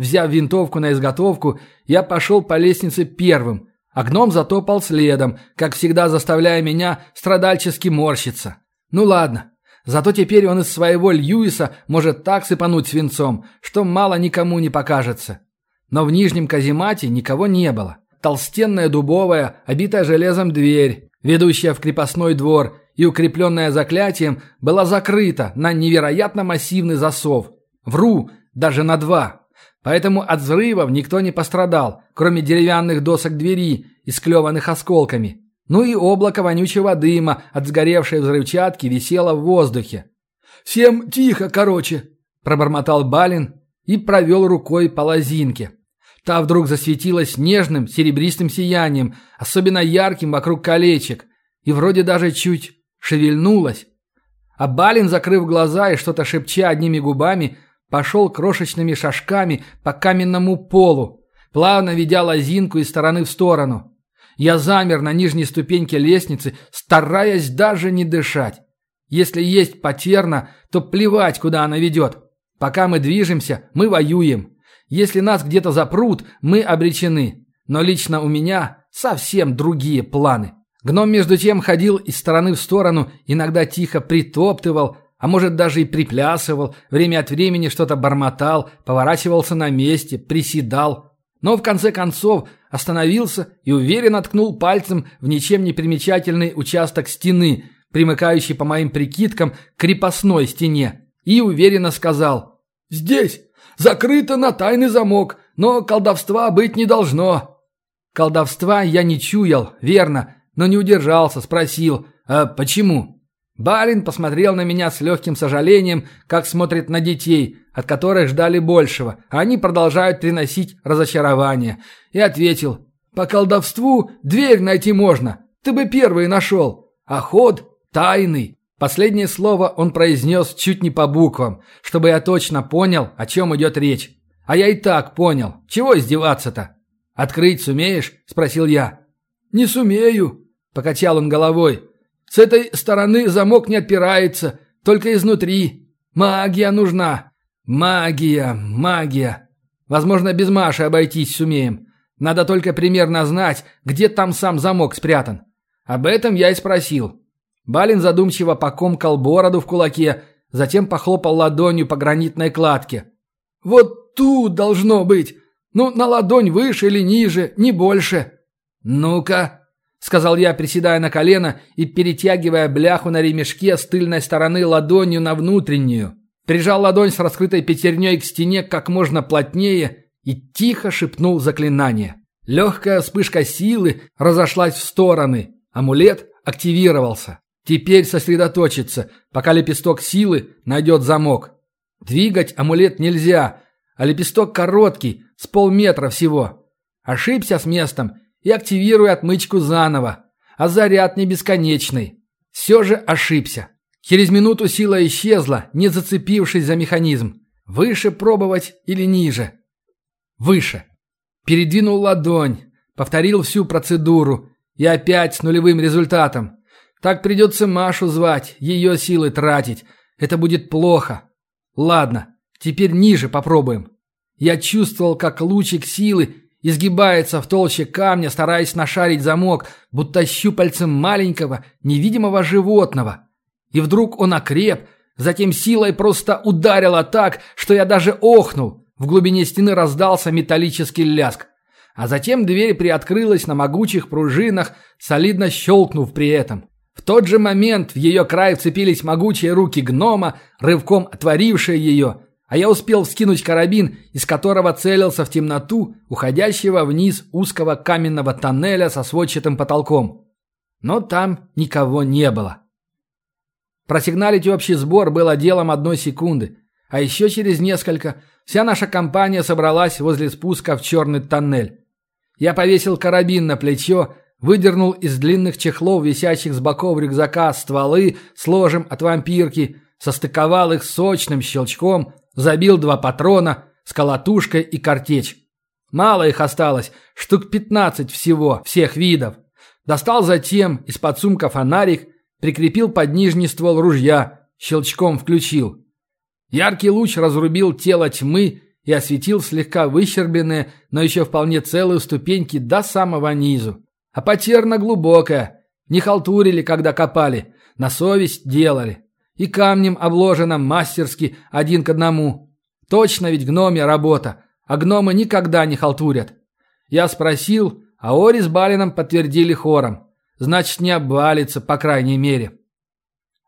Взяв винтовку на изготовку, я пошел по лестнице первым, а гном затопал следом, как всегда заставляя меня страдальчески морщиться. Ну ладно, зато теперь он из своего Льюиса может так сыпануть свинцом, что мало никому не покажется. Но в нижнем каземате никого не было. Толстенная дубовая, обитая железом дверь, ведущая в крепостной двор и укрепленная заклятием, была закрыта на невероятно массивный засов. Вру, даже на два. Поэтому от взрывов никто не пострадал, кроме деревянных досок двери, исклеванных осколками. Ну и облако вонючего дыма от сгоревшей взрывчатки висело в воздухе. «Всем тихо, короче!» – пробормотал Балин и провел рукой по лозинке. Та вдруг засветилась нежным серебристым сиянием, особенно ярким вокруг колечек, и вроде даже чуть шевельнулась. А Балин, закрыв глаза и что-то шепча одними губами, пошел крошечными шажками по каменному полу, плавно ведя лозинку из стороны в сторону. Я замер на нижней ступеньке лестницы, стараясь даже не дышать. Если есть потерна, то плевать, куда она ведет. Пока мы движемся, мы воюем. Если нас где-то запрут, мы обречены. Но лично у меня совсем другие планы. Гном между тем ходил из стороны в сторону, иногда тихо притоптывал, а может даже и приплясывал, время от времени что-то бормотал, поворачивался на месте, приседал. Но в конце концов остановился и уверенно ткнул пальцем в ничем не примечательный участок стены, примыкающий по моим прикидкам к крепостной стене, и уверенно сказал «Здесь! Закрыто на тайный замок, но колдовства быть не должно». Колдовства я не чуял, верно, но не удержался, спросил «А почему?» Балин посмотрел на меня с легким сожалением, как смотрит на детей, от которых ждали большего, а они продолжают приносить разочарование, и ответил «По колдовству дверь найти можно, ты бы первый нашел, а ход тайный». Последнее слово он произнес чуть не по буквам, чтобы я точно понял, о чем идет речь. А я и так понял. Чего издеваться-то? «Открыть сумеешь?» – спросил я. «Не сумею», – покачал он головой. «С этой стороны замок не отпирается, только изнутри. Магия нужна. Магия, магия. Возможно, без Маши обойтись сумеем. Надо только примерно знать, где там сам замок спрятан. Об этом я и спросил. Балин задумчиво покомкал бороду в кулаке, затем похлопал ладонью по гранитной кладке. «Вот тут должно быть! Ну, на ладонь выше или ниже, не больше!» «Ну-ка!» — сказал я, приседая на колено и перетягивая бляху на ремешке с тыльной стороны ладонью на внутреннюю. Прижал ладонь с раскрытой пятерней к стене как можно плотнее и тихо шепнул заклинание. Легкая вспышка силы разошлась в стороны. Амулет активировался. Теперь сосредоточиться, пока лепесток силы найдет замок. Двигать амулет нельзя, а лепесток короткий, с полметра всего. Ошибся с местом и активируй отмычку заново, а заряд не бесконечный. Все же ошибся. Через минуту сила исчезла, не зацепившись за механизм. Выше пробовать или ниже? Выше. Передвинул ладонь, повторил всю процедуру и опять с нулевым результатом. Так придется Машу звать, ее силы тратить. Это будет плохо. Ладно, теперь ниже попробуем. Я чувствовал, как лучик силы изгибается в толще камня, стараясь нашарить замок, будто щупальцем маленького, невидимого животного. И вдруг он окреп, затем силой просто ударила так, что я даже охнул. В глубине стены раздался металлический ляск. А затем дверь приоткрылась на могучих пружинах, солидно щелкнув при этом. В тот же момент в ее край вцепились могучие руки гнома, рывком отворившие ее, а я успел вскинуть карабин, из которого целился в темноту, уходящего вниз узкого каменного тоннеля со сводчатым потолком. Но там никого не было. Просигналить общий сбор было делом одной секунды, а еще через несколько вся наша компания собралась возле спуска в черный тоннель. Я повесил карабин на плечо выдернул из длинных чехлов, висящих с боков рюкзака, стволы с ложем от вампирки, состыковал их сочным щелчком, забил два патрона с колотушкой и картечь. Мало их осталось, штук пятнадцать всего, всех видов. Достал затем из-под сумка фонарик, прикрепил под нижний ствол ружья, щелчком включил. Яркий луч разрубил тело тьмы и осветил слегка выщербленные, но еще вполне целые ступеньки до самого низу. А потерна глубокая. Не халтурили, когда копали. На совесть делали. И камнем обложено мастерски один к одному. Точно ведь гномья работа. А гномы никогда не халтурят. Я спросил, а Ори с Балином подтвердили хором. Значит, не обвалится, по крайней мере.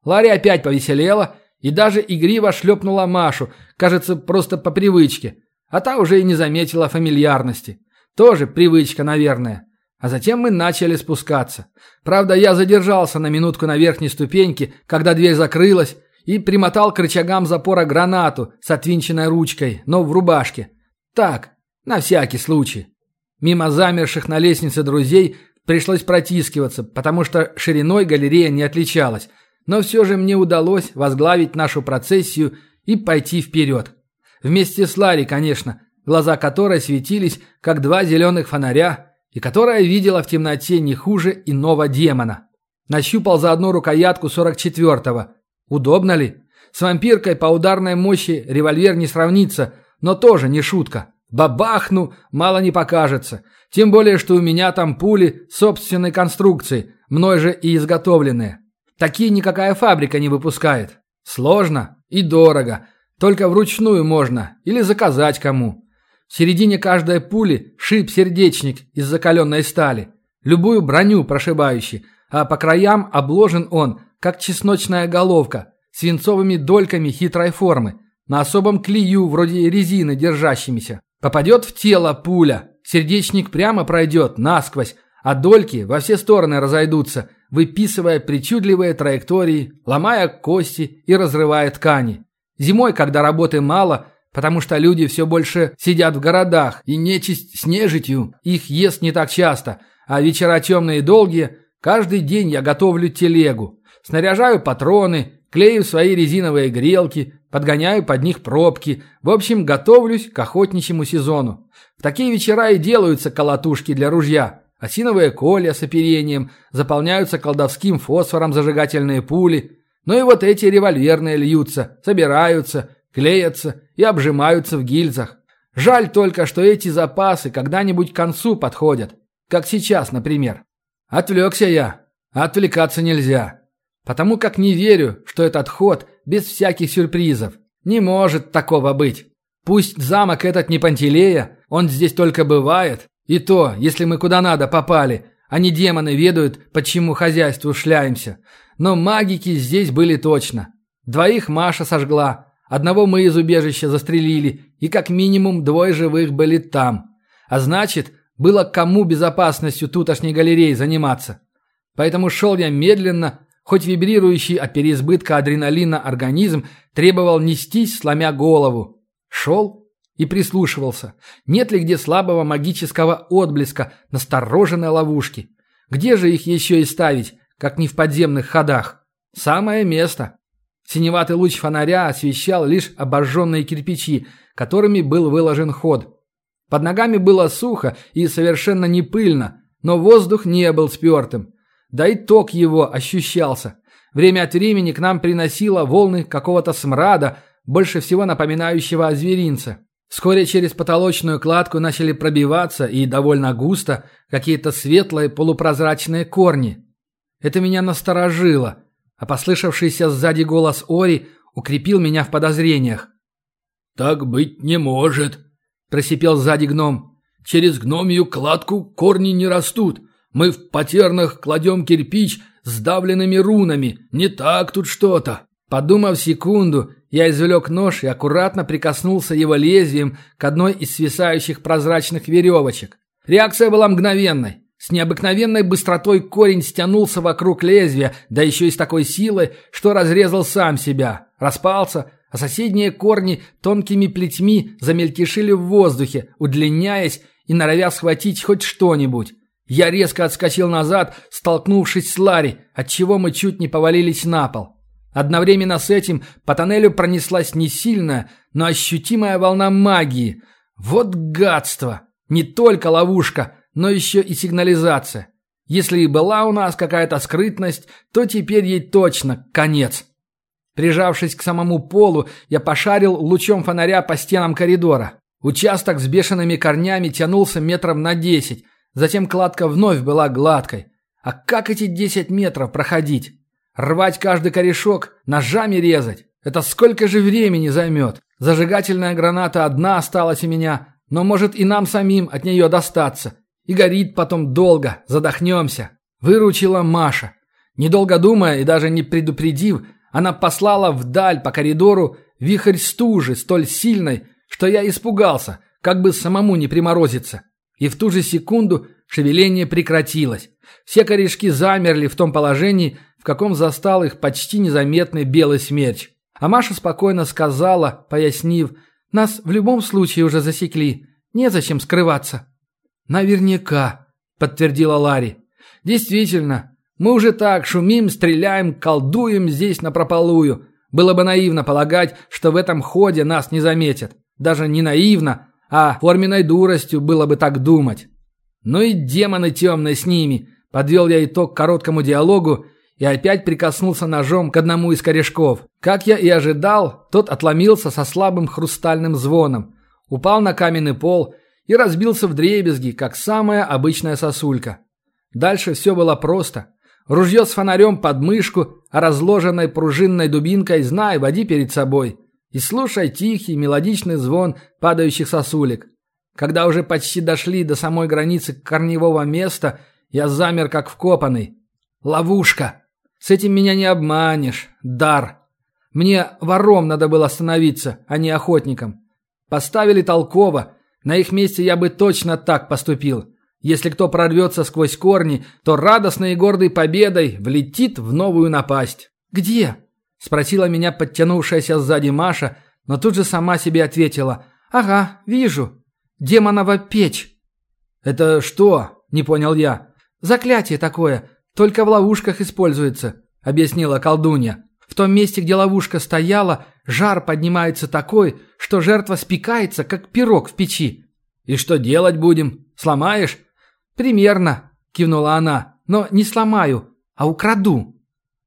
Ларри опять повеселела и даже игриво шлепнула Машу, кажется, просто по привычке. А та уже и не заметила фамильярности. Тоже привычка, наверное. А затем мы начали спускаться. Правда, я задержался на минутку на верхней ступеньке, когда дверь закрылась, и примотал к рычагам запора гранату с отвинченной ручкой, но в рубашке. Так, на всякий случай. Мимо замерших на лестнице друзей пришлось протискиваться, потому что шириной галерея не отличалась, но все же мне удалось возглавить нашу процессию и пойти вперед. Вместе с Ларри, конечно, глаза которой светились, как два зеленых фонаря, и которая видела в темноте не хуже иного демона. Нащупал за одну рукоятку 44-го. Удобно ли? С вампиркой по ударной мощи револьвер не сравнится, но тоже не шутка. Бабахну, мало не покажется. Тем более, что у меня там пули собственной конструкции, мной же и изготовленные. Такие никакая фабрика не выпускает. Сложно и дорого. Только вручную можно или заказать кому. В середине каждой пули шип-сердечник из закаленной стали, любую броню прошибающий, а по краям обложен он, как чесночная головка, свинцовыми дольками хитрой формы, на особом клею вроде резины держащимися. Попадет в тело пуля, сердечник прямо пройдет насквозь, а дольки во все стороны разойдутся, выписывая причудливые траектории, ломая кости и разрывая ткани. Зимой, когда работы мало, Потому что люди все больше сидят в городах, и нечисть с нежитью их ест не так часто, а вечера темные и долгие, каждый день я готовлю телегу. Снаряжаю патроны, клею свои резиновые грелки, подгоняю под них пробки. В общем, готовлюсь к охотничьему сезону. В такие вечера и делаются колотушки для ружья. Осиновые колья с оперением, заполняются колдовским фосфором зажигательные пули. Ну и вот эти револьверные льются, собираются, клеятся и обжимаются в гильзах. Жаль только, что эти запасы когда-нибудь к концу подходят, как сейчас, например. Отвлекся я. Отвлекаться нельзя. Потому как не верю, что этот ход без всяких сюрпризов. Не может такого быть. Пусть замок этот не Пантелея, он здесь только бывает. И то, если мы куда надо попали, а не демоны ведают, почему хозяйству шляемся. Но магики здесь были точно. Двоих Маша сожгла, Одного мы из убежища застрелили, и как минимум двое живых были там. А значит, было кому безопасностью тутошней галереи заниматься. Поэтому шел я медленно, хоть вибрирующий от переизбытка адреналина организм требовал нестись, сломя голову. Шел и прислушивался, нет ли где слабого магического отблеска настороженной ловушки. Где же их еще и ставить, как не в подземных ходах? Самое место. Синеватый луч фонаря освещал лишь обожженные кирпичи, которыми был выложен ход. Под ногами было сухо и совершенно не пыльно, но воздух не был спертым. Да и ток его ощущался. Время от времени к нам приносило волны какого-то смрада, больше всего напоминающего о зверинце. Вскоре через потолочную кладку начали пробиваться и довольно густо какие-то светлые полупрозрачные корни. Это меня насторожило – а послышавшийся сзади голос Ори укрепил меня в подозрениях. «Так быть не может», – просипел сзади гном. «Через гномью кладку корни не растут. Мы в потернах кладем кирпич с давленными рунами. Не так тут что-то». Подумав секунду, я извлек нож и аккуратно прикоснулся его лезвием к одной из свисающих прозрачных веревочек. Реакция была мгновенной. С необыкновенной быстротой корень стянулся вокруг лезвия, да еще и с такой силой, что разрезал сам себя, распался, а соседние корни тонкими плетьми замельтешили в воздухе, удлиняясь и норовя схватить хоть что-нибудь. Я резко отскочил назад, столкнувшись с Ларри, отчего мы чуть не повалились на пол. Одновременно с этим по тоннелю пронеслась не сильная, но ощутимая волна магии. Вот гадство! Не только ловушка — но еще и сигнализация. Если и была у нас какая-то скрытность, то теперь ей точно конец. Прижавшись к самому полу, я пошарил лучом фонаря по стенам коридора. Участок с бешеными корнями тянулся метров на десять, затем кладка вновь была гладкой. А как эти десять метров проходить? Рвать каждый корешок, ножами резать? Это сколько же времени займет? Зажигательная граната одна осталась у меня, но может и нам самим от нее достаться. И горит потом долго, задохнемся. Выручила Маша. Недолго думая и даже не предупредив, она послала вдаль по коридору вихрь стужи столь сильной, что я испугался, как бы самому не приморозиться. И в ту же секунду шевеление прекратилось. Все корешки замерли в том положении, в каком застал их почти незаметный белый смерч. А Маша спокойно сказала, пояснив, «Нас в любом случае уже засекли. Незачем скрываться». «Наверняка», — подтвердила Ларри. «Действительно, мы уже так шумим, стреляем, колдуем здесь напропалую. Было бы наивно полагать, что в этом ходе нас не заметят. Даже не наивно, а форменной дуростью было бы так думать. Ну и демоны темные с ними. Подвел я итог короткому диалогу и опять прикоснулся ножом к одному из корешков. Как я и ожидал, тот отломился со слабым хрустальным звоном, упал на каменный пол и разбился в дребезги, как самая обычная сосулька. Дальше все было просто. Ружье с фонарем под мышку, а разложенной пружинной дубинкой знай, води перед собой. И слушай тихий мелодичный звон падающих сосулек. Когда уже почти дошли до самой границы корневого места, я замер как вкопанный. Ловушка! С этим меня не обманешь. Дар. Мне вором надо было становиться, а не охотником. Поставили толково. На их месте я бы точно так поступил. Если кто прорвется сквозь корни, то радостной и гордой победой влетит в новую напасть. «Где?» – спросила меня подтянувшаяся сзади Маша, но тут же сама себе ответила. «Ага, вижу. Демонова печь». «Это что?» – не понял я. «Заклятие такое. «Только в ловушках используется», — объяснила колдунья. «В том месте, где ловушка стояла, жар поднимается такой, что жертва спекается, как пирог в печи». «И что делать будем? Сломаешь?» «Примерно», — кивнула она. «Но не сломаю, а украду».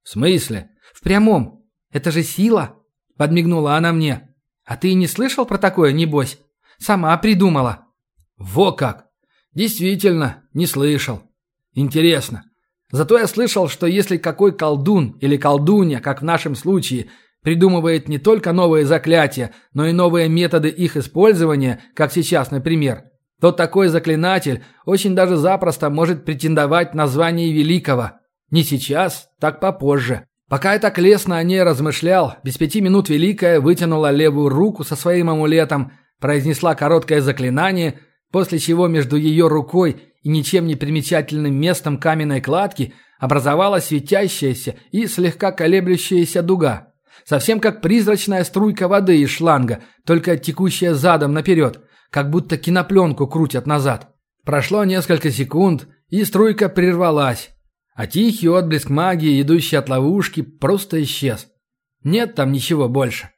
«В смысле?» «В прямом. Это же сила», — подмигнула она мне. «А ты не слышал про такое, небось? Сама придумала». «Во как! Действительно, не слышал. Интересно, Зато я слышал, что если какой колдун или колдунья, как в нашем случае, придумывает не только новые заклятия, но и новые методы их использования, как сейчас, например, то такой заклинатель очень даже запросто может претендовать на звание великого. Не сейчас, так попозже. Пока я так лестно о ней размышлял, без пяти минут Великая вытянула левую руку со своим амулетом, произнесла короткое заклинание, после чего между ее рукой и ничем не примечательным местом каменной кладки образовалась светящаяся и слегка колеблющаяся дуга. Совсем как призрачная струйка воды из шланга, только текущая задом наперед, как будто кинопленку крутят назад. Прошло несколько секунд, и струйка прервалась, а тихий отблеск магии, идущий от ловушки, просто исчез. Нет там ничего больше.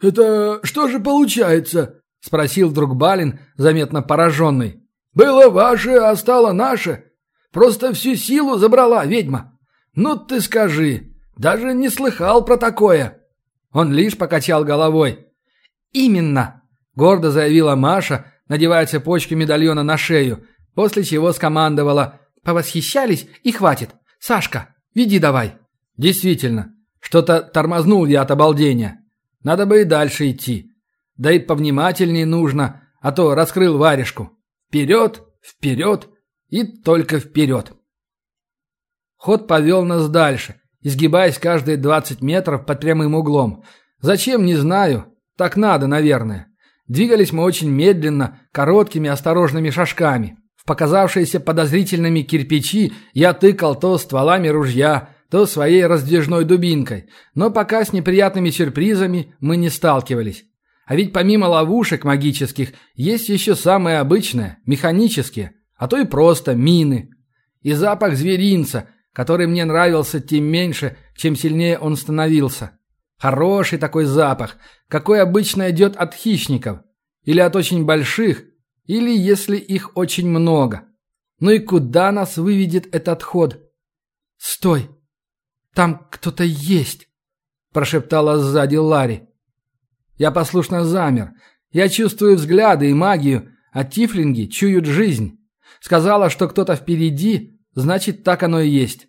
«Это что же получается?» – спросил вдруг Балин, заметно пораженный. Было ваше, а стало наше. Просто всю силу забрала ведьма. Ну ты скажи, даже не слыхал про такое». Он лишь покачал головой. «Именно», — гордо заявила Маша, надевая цепочку медальона на шею, после чего скомандовала «Повосхищались и хватит. Сашка, веди давай». Действительно, что-то тормознул я от обалдения. Надо бы и дальше идти. Да и повнимательнее нужно, а то раскрыл варежку. Вперед, вперед и только вперед. Ход повел нас дальше, изгибаясь каждые 20 метров под прямым углом. Зачем, не знаю. Так надо, наверное. Двигались мы очень медленно, короткими осторожными шажками. В показавшиеся подозрительными кирпичи я тыкал то стволами ружья, то своей раздвижной дубинкой, но пока с неприятными сюрпризами мы не сталкивались. А ведь помимо ловушек магических, есть еще самые обычные, механические, а то и просто мины. И запах зверинца, который мне нравился тем меньше, чем сильнее он становился. Хороший такой запах, какой обычно идет от хищников. Или от очень больших, или если их очень много. Ну и куда нас выведет этот ход? «Стой! Там кто-то есть!» – прошептала сзади Ларри. Я послушно замер. Я чувствую взгляды и магию, а тифлинги чуют жизнь. Сказала, что кто-то впереди, значит, так оно и есть.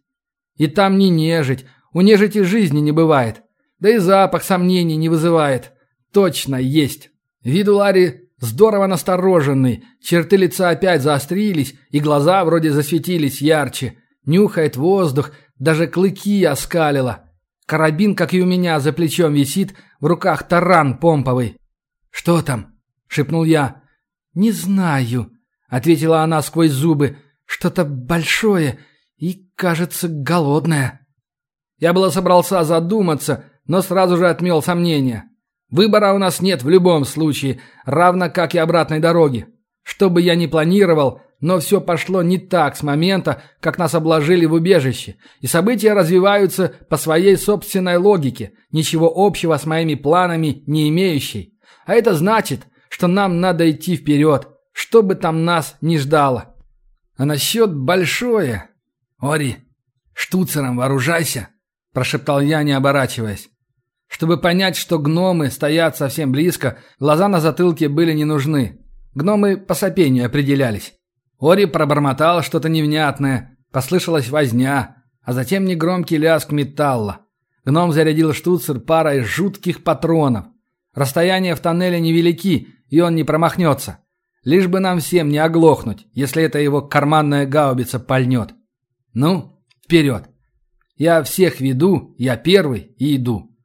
И там не нежить, у нежити жизни не бывает. Да и запах сомнений не вызывает. Точно есть. Вид у Ларри здорово настороженный, черты лица опять заострились, и глаза вроде засветились ярче. Нюхает воздух, даже клыки оскалила. Карабин, как и у меня, за плечом висит, в руках таран помповый. «Что там?» — шепнул я. «Не знаю», — ответила она сквозь зубы. «Что-то большое и, кажется, голодное». Я было собрался задуматься, но сразу же отмел сомнения. Выбора у нас нет в любом случае, равно как и обратной дороги. Что бы я ни планировал, но все пошло не так с момента, как нас обложили в убежище, и события развиваются по своей собственной логике, ничего общего с моими планами не имеющей. А это значит, что нам надо идти вперед, что бы там нас ни ждало. А насчет большое... Ори, штуцером вооружайся, прошептал я, не оборачиваясь. Чтобы понять, что гномы стоят совсем близко, глаза на затылке были не нужны. Гномы по сопению определялись. Ори пробормотал что-то невнятное, послышалась возня, а затем негромкий лязг металла. Гном зарядил штуцер парой жутких патронов. Расстояния в тоннеле невелики, и он не промахнется. Лишь бы нам всем не оглохнуть, если это его карманная гаубица пальнет. Ну, вперед. Я всех веду, я первый и иду.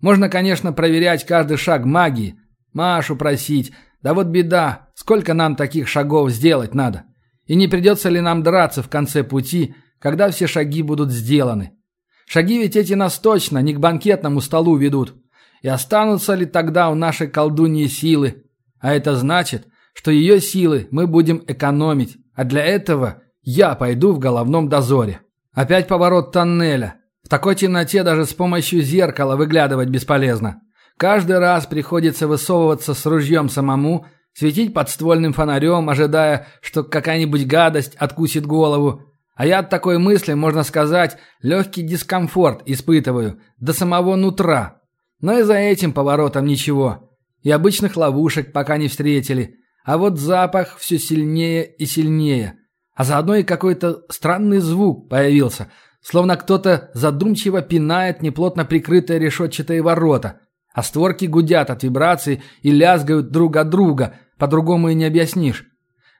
Можно, конечно, проверять каждый шаг магии, Машу просить, да вот беда, сколько нам таких шагов сделать надо. И не придется ли нам драться в конце пути, когда все шаги будут сделаны? Шаги ведь эти нас точно не к банкетному столу ведут. И останутся ли тогда у нашей колдуньи силы? А это значит, что ее силы мы будем экономить, а для этого я пойду в головном дозоре. Опять поворот тоннеля. В такой темноте даже с помощью зеркала выглядывать бесполезно. Каждый раз приходится высовываться с ружьем самому, светить подствольным фонарем, ожидая, что какая-нибудь гадость откусит голову. А я от такой мысли, можно сказать, легкий дискомфорт испытываю, до самого нутра. Но и за этим поворотом ничего. И обычных ловушек пока не встретили. А вот запах все сильнее и сильнее. А заодно и какой-то странный звук появился, словно кто-то задумчиво пинает неплотно прикрытые решетчатые ворота. А створки гудят от вибраций и лязгают друг от друга – по-другому и не объяснишь.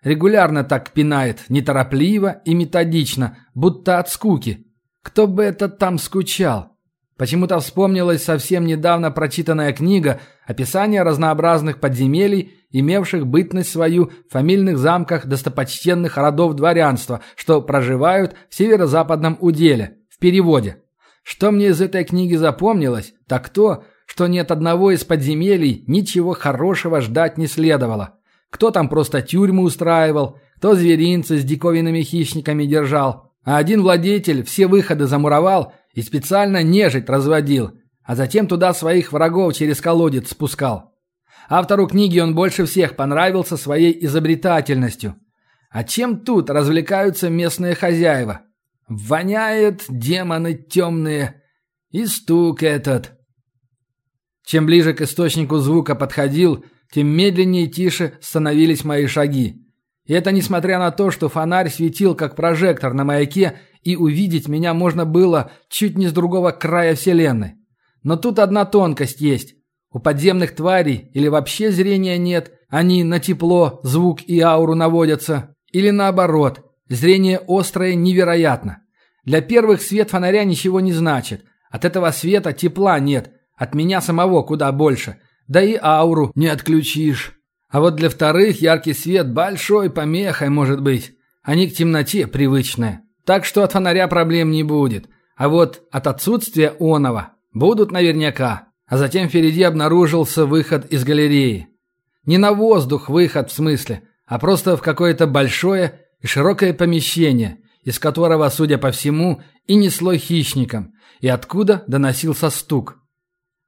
Регулярно так пинает, неторопливо и методично, будто от скуки. Кто бы это там скучал? Почему-то вспомнилась совсем недавно прочитанная книга «Описание разнообразных подземелий, имевших бытность свою в фамильных замках достопочтенных родов дворянства, что проживают в северо-западном уделе». В переводе. Что мне из этой книги запомнилось, так то, что ни от одного из подземелий ничего хорошего ждать не следовало. Кто там просто тюрьмы устраивал, кто зверинцы с диковинными хищниками держал, а один владетель все выходы замуровал и специально нежить разводил, а затем туда своих врагов через колодец спускал. Автору книги он больше всех понравился своей изобретательностью. А чем тут развлекаются местные хозяева? Воняет, демоны темные. И стук этот. Чем ближе к источнику звука подходил, тем медленнее и тише становились мои шаги. И это несмотря на то, что фонарь светил как прожектор на маяке, и увидеть меня можно было чуть не с другого края вселенной. Но тут одна тонкость есть. У подземных тварей или вообще зрения нет, они на тепло, звук и ауру наводятся. Или наоборот, зрение острое невероятно. Для первых свет фонаря ничего не значит. От этого света тепла нет, от меня самого куда больше. Да и ауру не отключишь. А вот для вторых яркий свет большой помехой может быть. Они к темноте привычные. Так что от фонаря проблем не будет. А вот от отсутствия оного будут наверняка. А затем впереди обнаружился выход из галереи. Не на воздух выход в смысле, а просто в какое-то большое и широкое помещение, из которого, судя по всему, и несло хищником, и откуда доносился стук.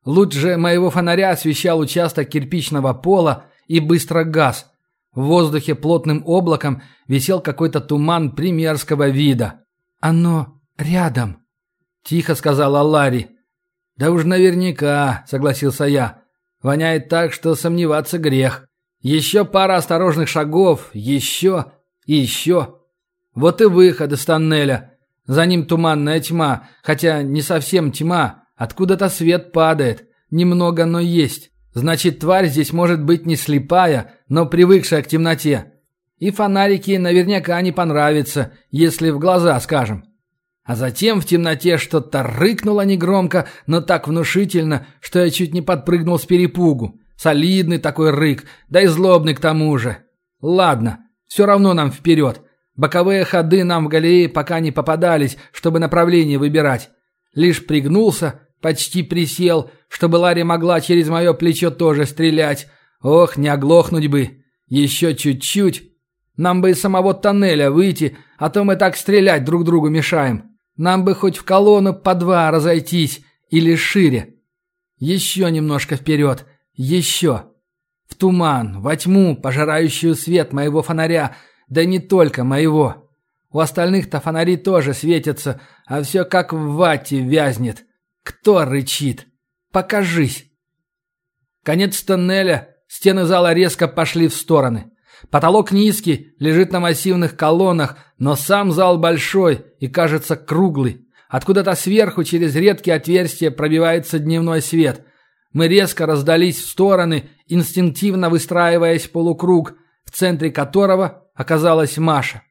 Луч же моего фонаря освещал участок кирпичного пола и быстро газ. В воздухе плотным облаком висел какой-то туман примерского вида. «Оно рядом», — тихо сказала Ларри. «Да уж наверняка», — согласился я. Воняет так, что сомневаться грех. Еще пара осторожных шагов, еще и еще. Вот и выход из тоннеля. За ним туманная тьма, хотя не совсем тьма, откуда-то свет падает. Немного, но есть. Значит, тварь здесь может быть не слепая, но привыкшая к темноте. И фонарики наверняка не понравятся, если в глаза скажем. А затем в темноте что-то рыкнуло негромко, но так внушительно, что я чуть не подпрыгнул с перепугу. Солидный такой рык, да и злобный к тому же. Ладно, все равно нам вперед. Боковые ходы нам в галерее пока не попадались, чтобы направление выбирать. Лишь пригнулся, почти присел, чтобы Ларри могла через мое плечо тоже стрелять. Ох, не оглохнуть бы. Еще чуть-чуть. Нам бы из самого тоннеля выйти, а то мы так стрелять друг другу мешаем. Нам бы хоть в колонну по два разойтись или шире. Еще немножко вперед. Еще. В туман, во тьму, пожирающую свет моего фонаря, да не только моего. У остальных-то фонари тоже светятся, а все как в вате вязнет. Кто рычит? Покажись. Конец тоннеля, стены зала резко пошли в стороны. Потолок низкий, лежит на массивных колоннах, но сам зал большой и, кажется, круглый. Откуда-то сверху через редкие отверстия пробивается дневной свет. Мы резко раздались в стороны, инстинктивно выстраиваясь полукруг, в центре которого оказалась Маша.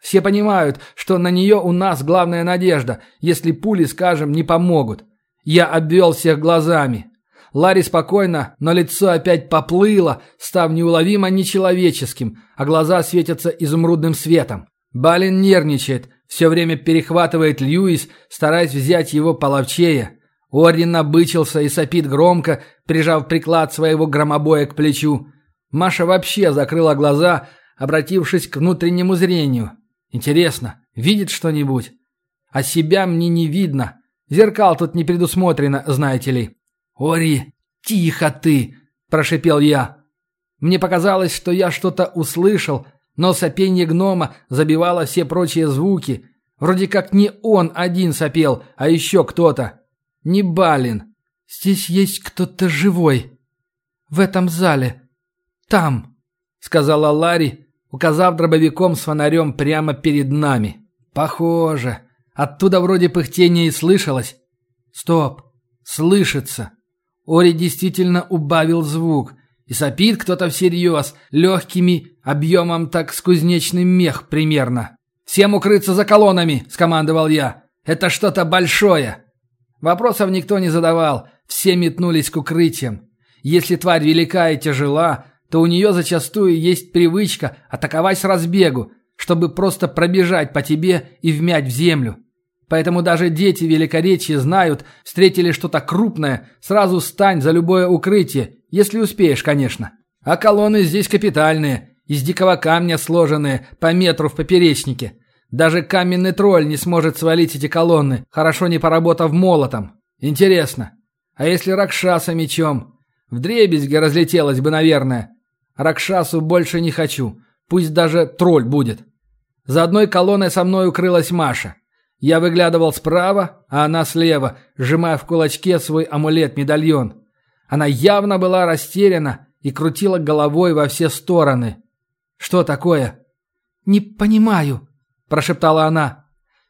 Все понимают, что на нее у нас главная надежда, если пули, скажем, не помогут. Я обвел всех глазами. Ларри спокойно, но лицо опять поплыло, став неуловимо нечеловеческим, а глаза светятся изумрудным светом. Балин нервничает, все время перехватывает Льюис, стараясь взять его половчее. Орден набычился и сопит громко, прижав приклад своего громобоя к плечу. Маша вообще закрыла глаза, обратившись к внутреннему зрению. Интересно, видит что-нибудь? А себя мне не видно. Зеркал тут не предусмотрено, знаете ли. «Ори, тихо ты!» – прошипел я. Мне показалось, что я что-то услышал, но сопение гнома забивало все прочие звуки. Вроде как не он один сопел, а еще кто-то. Не Балин. «Здесь есть кто-то живой. В этом зале. Там», — сказала Ларри, указав дробовиком с фонарем прямо перед нами. «Похоже. Оттуда вроде пыхтение и слышалось. Стоп. Слышится. Ори действительно убавил звук. И сопит кто-то всерьез, легкими, объемом так с кузнечный мех примерно. «Всем укрыться за колоннами!» – скомандовал я. «Это что-то большое!» Вопросов никто не задавал, все метнулись к укрытиям. Если тварь велика и тяжела, то у нее зачастую есть привычка атаковать с разбегу, чтобы просто пробежать по тебе и вмять в землю. Поэтому даже дети Великоречья знают, встретили что-то крупное, сразу стань за любое укрытие, если успеешь, конечно. А колонны здесь капитальные, из дикого камня сложенные, по метру в поперечнике. Даже каменный тролль не сможет свалить эти колонны, хорошо не поработав молотом. Интересно, а если Ракшаса мечом? В дребезге разлетелось бы, наверное. Ракшасу больше не хочу, пусть даже тролль будет. За одной колонной со мной укрылась Маша. Я выглядывал справа, а она слева, сжимая в кулачке свой амулет-медальон. Она явно была растеряна и крутила головой во все стороны. «Что такое?» «Не понимаю», – прошептала она.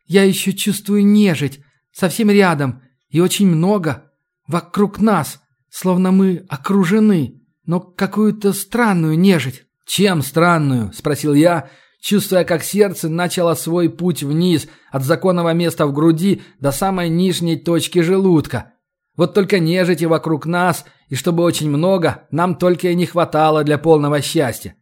«Я еще чувствую нежить, совсем рядом, и очень много. Вокруг нас, словно мы окружены, но какую-то странную нежить». «Чем странную?» – спросил я, чувствуя, как сердце начало свой путь вниз от законного места в груди до самой нижней точки желудка. Вот только нежити вокруг нас, и чтобы очень много, нам только и не хватало для полного счастья.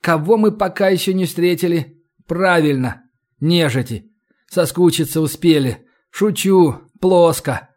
Кого мы пока еще не встретили? Правильно, нежити. Соскучиться успели. Шучу, плоско.